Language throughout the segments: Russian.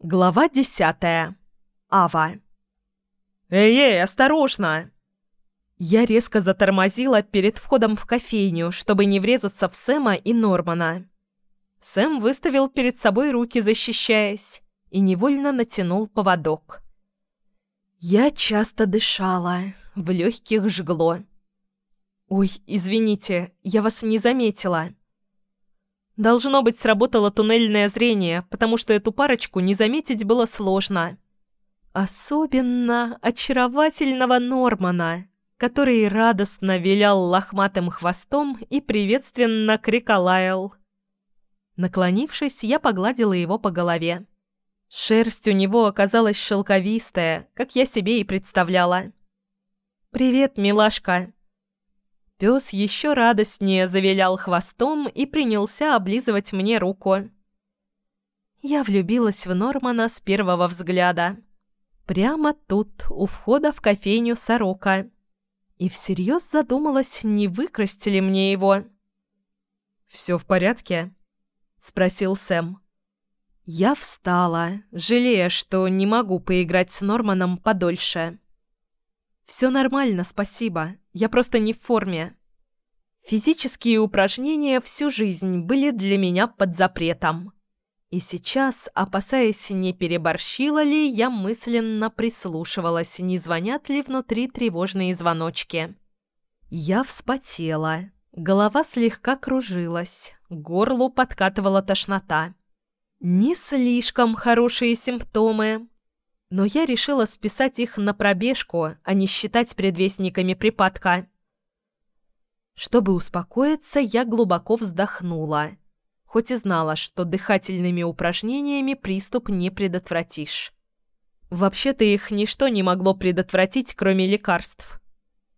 Глава десятая. Ава. «Эй-эй, осторожно!» Я резко затормозила перед входом в кофейню, чтобы не врезаться в Сэма и Нормана. Сэм выставил перед собой руки, защищаясь, и невольно натянул поводок. Я часто дышала, в легких жгло. «Ой, извините, я вас не заметила». Должно быть, сработало туннельное зрение, потому что эту парочку не заметить было сложно. Особенно очаровательного Нормана, который радостно вилял лохматым хвостом и приветственно криколаял. Наклонившись, я погладила его по голове. Шерсть у него оказалась шелковистая, как я себе и представляла. «Привет, милашка!» Пес еще радостнее завилял хвостом и принялся облизывать мне руку. Я влюбилась в Нормана с первого взгляда. Прямо тут, у входа в кофейню «Сорока». И всерьез задумалась, не выкрасть ли мне его. «Все в порядке?» – спросил Сэм. Я встала, жалея, что не могу поиграть с Норманом подольше. «Все нормально, спасибо. Я просто не в форме». Физические упражнения всю жизнь были для меня под запретом. И сейчас, опасаясь, не переборщила ли, я мысленно прислушивалась, не звонят ли внутри тревожные звоночки. Я вспотела. Голова слегка кружилась, горлу подкатывала тошнота. Не слишком хорошие симптомы, но я решила списать их на пробежку, а не считать предвестниками припадка. Чтобы успокоиться, я глубоко вздохнула, хоть и знала, что дыхательными упражнениями приступ не предотвратишь. Вообще-то их ничто не могло предотвратить, кроме лекарств.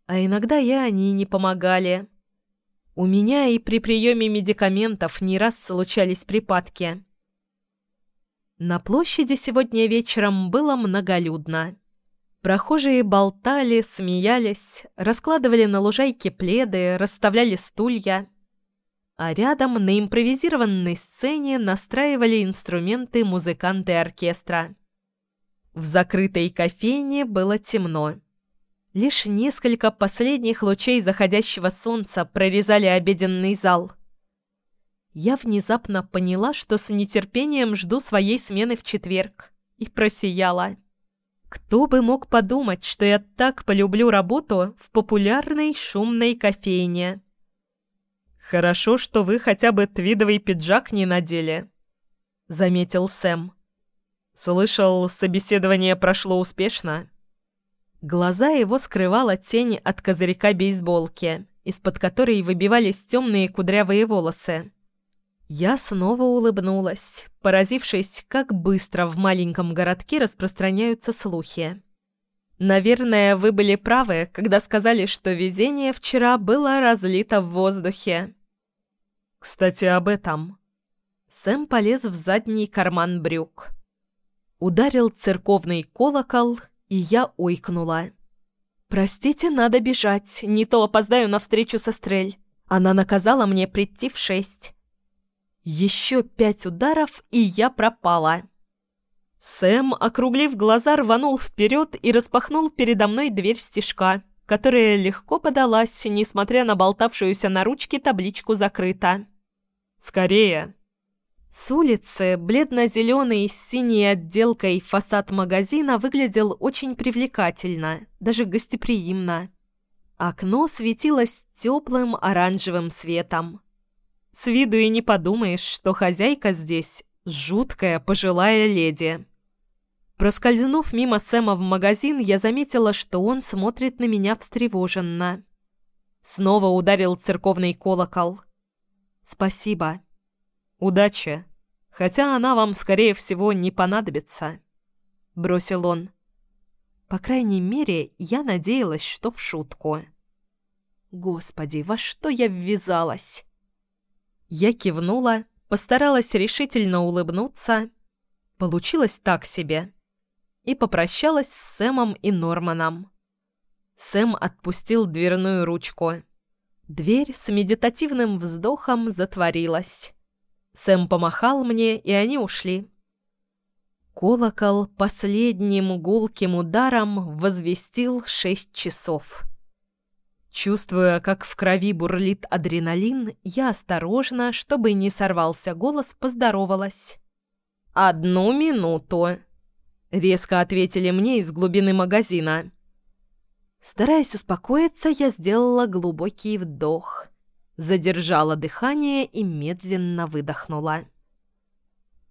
А иногда и они не помогали. У меня и при приеме медикаментов не раз случались припадки. На площади сегодня вечером было многолюдно. Прохожие болтали, смеялись, раскладывали на лужайке пледы, расставляли стулья. А рядом на импровизированной сцене настраивали инструменты музыканты оркестра. В закрытой кофейне было темно. Лишь несколько последних лучей заходящего солнца прорезали обеденный зал – я внезапно поняла, что с нетерпением жду своей смены в четверг, и просияла. Кто бы мог подумать, что я так полюблю работу в популярной шумной кофейне. «Хорошо, что вы хотя бы твидовый пиджак не надели», — заметил Сэм. «Слышал, собеседование прошло успешно?» Глаза его скрывала тень от козырька бейсболки, из-под которой выбивались темные кудрявые волосы. Я снова улыбнулась, поразившись, как быстро в маленьком городке распространяются слухи. Наверное, вы были правы, когда сказали, что видение вчера было разлито в воздухе. Кстати, об этом. Сэм полез в задний карман брюк. Ударил церковный колокол, и я ойкнула. «Простите, надо бежать, не то опоздаю на встречу со Стрель. Она наказала мне прийти в шесть». Еще пять ударов, и я пропала. Сэм, округлив глаза, рванул вперед и распахнул передо мной дверь стежка, которая легко подалась, несмотря на болтавшуюся на ручке табличку «Закрыто». «Скорее!» С улицы бледно-зеленый с синей отделкой фасад магазина выглядел очень привлекательно, даже гостеприимно. Окно светилось теплым оранжевым светом. С виду и не подумаешь, что хозяйка здесь жуткая пожилая леди. Проскользнув мимо Сэма в магазин, я заметила, что он смотрит на меня встревоженно. Снова ударил церковный колокол. «Спасибо. Удачи. Хотя она вам, скорее всего, не понадобится», — бросил он. По крайней мере, я надеялась, что в шутку. «Господи, во что я ввязалась?» Я кивнула, постаралась решительно улыбнуться. Получилось так себе. И попрощалась с Сэмом и Норманом. Сэм отпустил дверную ручку. Дверь с медитативным вздохом затворилась. Сэм помахал мне, и они ушли. Колокол последним гулким ударом возвестил шесть часов. Чувствуя, как в крови бурлит адреналин, я осторожно, чтобы не сорвался голос, поздоровалась. «Одну минуту!» — резко ответили мне из глубины магазина. Стараясь успокоиться, я сделала глубокий вдох, задержала дыхание и медленно выдохнула.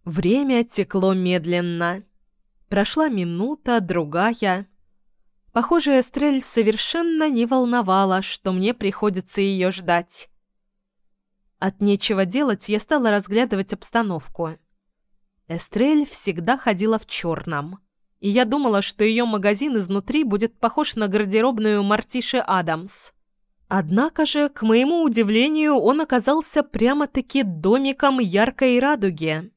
Время текло медленно. Прошла минута, другая. Похоже, Эстрель совершенно не волновала, что мне приходится ее ждать. От нечего делать я стала разглядывать обстановку. Эстрель всегда ходила в черном, и я думала, что ее магазин изнутри будет похож на гардеробную Мартиши Адамс. Однако же, к моему удивлению, он оказался прямо-таки домиком яркой радуги.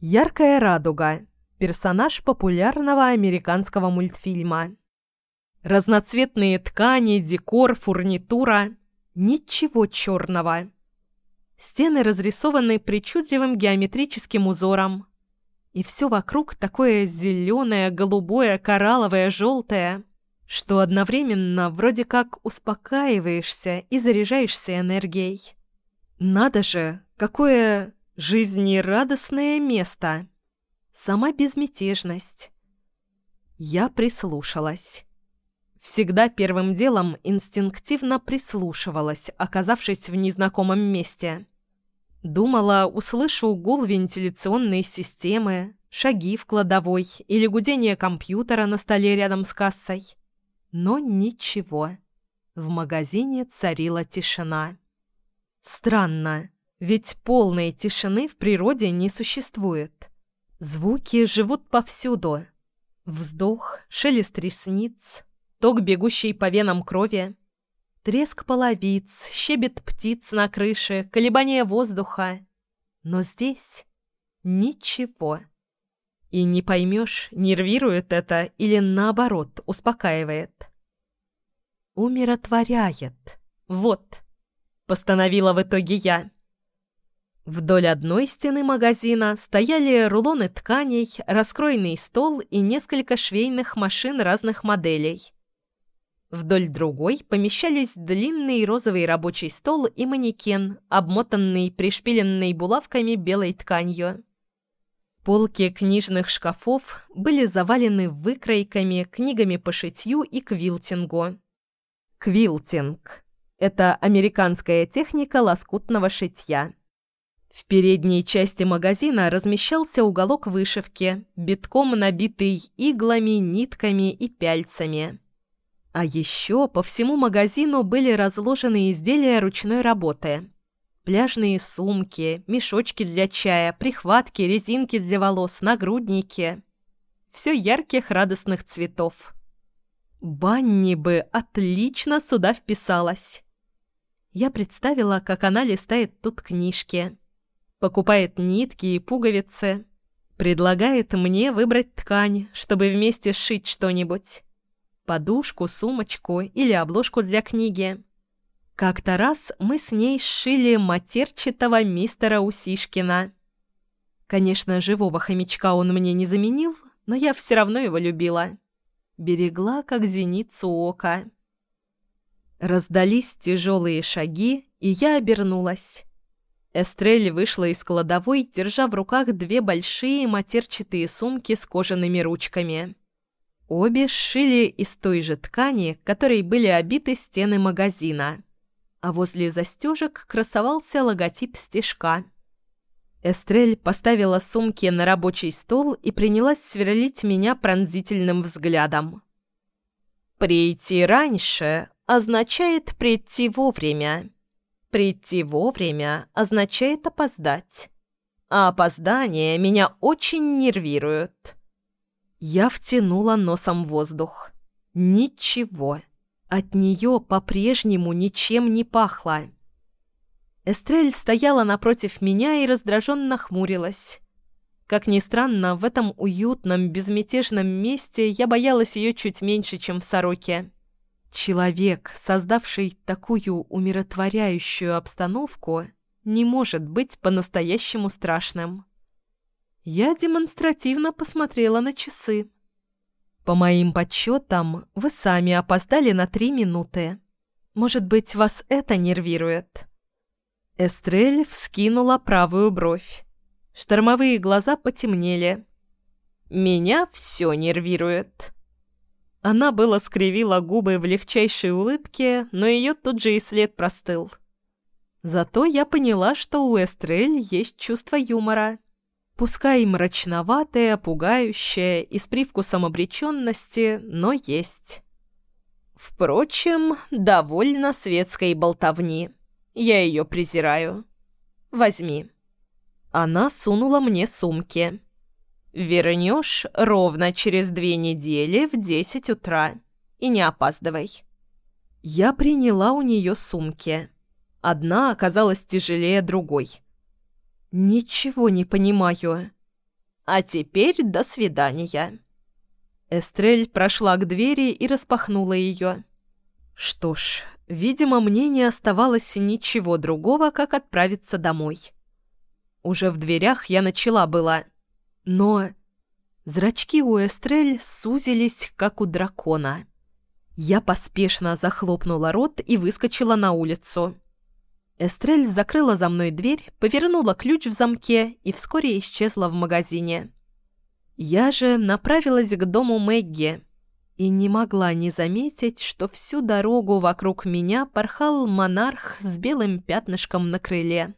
Яркая радуга. Персонаж популярного американского мультфильма. Разноцветные ткани, декор, фурнитура. Ничего черного. Стены разрисованы причудливым геометрическим узором. И все вокруг такое зеленое, голубое, коралловое, желтое, что одновременно вроде как успокаиваешься и заряжаешься энергией. Надо же, какое Жизнерадостное место. Сама безмятежность. Я прислушалась. Всегда первым делом инстинктивно прислушивалась, оказавшись в незнакомом месте. Думала, услышу гул вентиляционной системы, шаги в кладовой или гудение компьютера на столе рядом с кассой. Но ничего. В магазине царила тишина. Странно. Ведь полной тишины в природе не существует. Звуки живут повсюду. Вздох, шелест ресниц, ток бегущей по венам крови, треск половиц, щебет птиц на крыше, колебание воздуха. Но здесь ничего. И не поймешь, нервирует это или наоборот успокаивает. Умиротворяет. Вот. Постановила в итоге я. Вдоль одной стены магазина стояли рулоны тканей, раскроенный стол и несколько швейных машин разных моделей. Вдоль другой помещались длинный розовый рабочий стол и манекен, обмотанный пришпиленной булавками белой тканью. Полки книжных шкафов были завалены выкройками, книгами по шитью и квилтингу. Квилтинг – это американская техника лоскутного шитья. В передней части магазина размещался уголок вышивки, битком набитый иглами, нитками и пяльцами. А еще по всему магазину были разложены изделия ручной работы. Пляжные сумки, мешочки для чая, прихватки, резинки для волос, нагрудники. Все ярких радостных цветов. Банни бы отлично сюда вписалась. Я представила, как она листает тут книжки покупает нитки и пуговицы, предлагает мне выбрать ткань, чтобы вместе сшить что-нибудь. Подушку, сумочку или обложку для книги. Как-то раз мы с ней сшили матерчатого мистера Усишкина. Конечно, живого хомячка он мне не заменил, но я все равно его любила. Берегла, как зеницу ока. Раздались тяжелые шаги, и я обернулась. Эстрель вышла из кладовой, держа в руках две большие матерчатые сумки с кожаными ручками. Обе сшили из той же ткани, которой были обиты стены магазина. А возле застежек красовался логотип стежка. Эстрель поставила сумки на рабочий стол и принялась сверлить меня пронзительным взглядом. «Прийти раньше означает прийти вовремя». Прийти вовремя означает опоздать. А опоздание меня очень нервирует. Я втянула носом воздух. Ничего. От нее по-прежнему ничем не пахло. Эстрель стояла напротив меня и раздраженно хмурилась. Как ни странно, в этом уютном, безмятежном месте я боялась ее чуть меньше, чем в сороке. Человек, создавший такую умиротворяющую обстановку, не может быть по-настоящему страшным. Я демонстративно посмотрела на часы. «По моим подсчетам, вы сами опоздали на три минуты. Может быть, вас это нервирует?» Эстрель вскинула правую бровь. Штормовые глаза потемнели. «Меня все нервирует». Она было скривила губы в легчайшей улыбке, но ее тут же и след простыл. Зато я поняла, что у Эстрель есть чувство юмора. Пускай мрачноватое, пугающее и с привкусом обреченности, но есть. Впрочем, довольно светской болтовни. Я ее презираю. Возьми. Она сунула мне сумки. Вернешь ровно через две недели в десять утра. И не опаздывай. Я приняла у нее сумки. Одна оказалась тяжелее другой. «Ничего не понимаю. А теперь до свидания». Эстрель прошла к двери и распахнула ее. Что ж, видимо, мне не оставалось ничего другого, как отправиться домой. Уже в дверях я начала была. Но зрачки у Эстрель сузились, как у дракона. Я поспешно захлопнула рот и выскочила на улицу. Эстрель закрыла за мной дверь, повернула ключ в замке и вскоре исчезла в магазине. Я же направилась к дому Мэгги и не могла не заметить, что всю дорогу вокруг меня порхал монарх с белым пятнышком на крыле.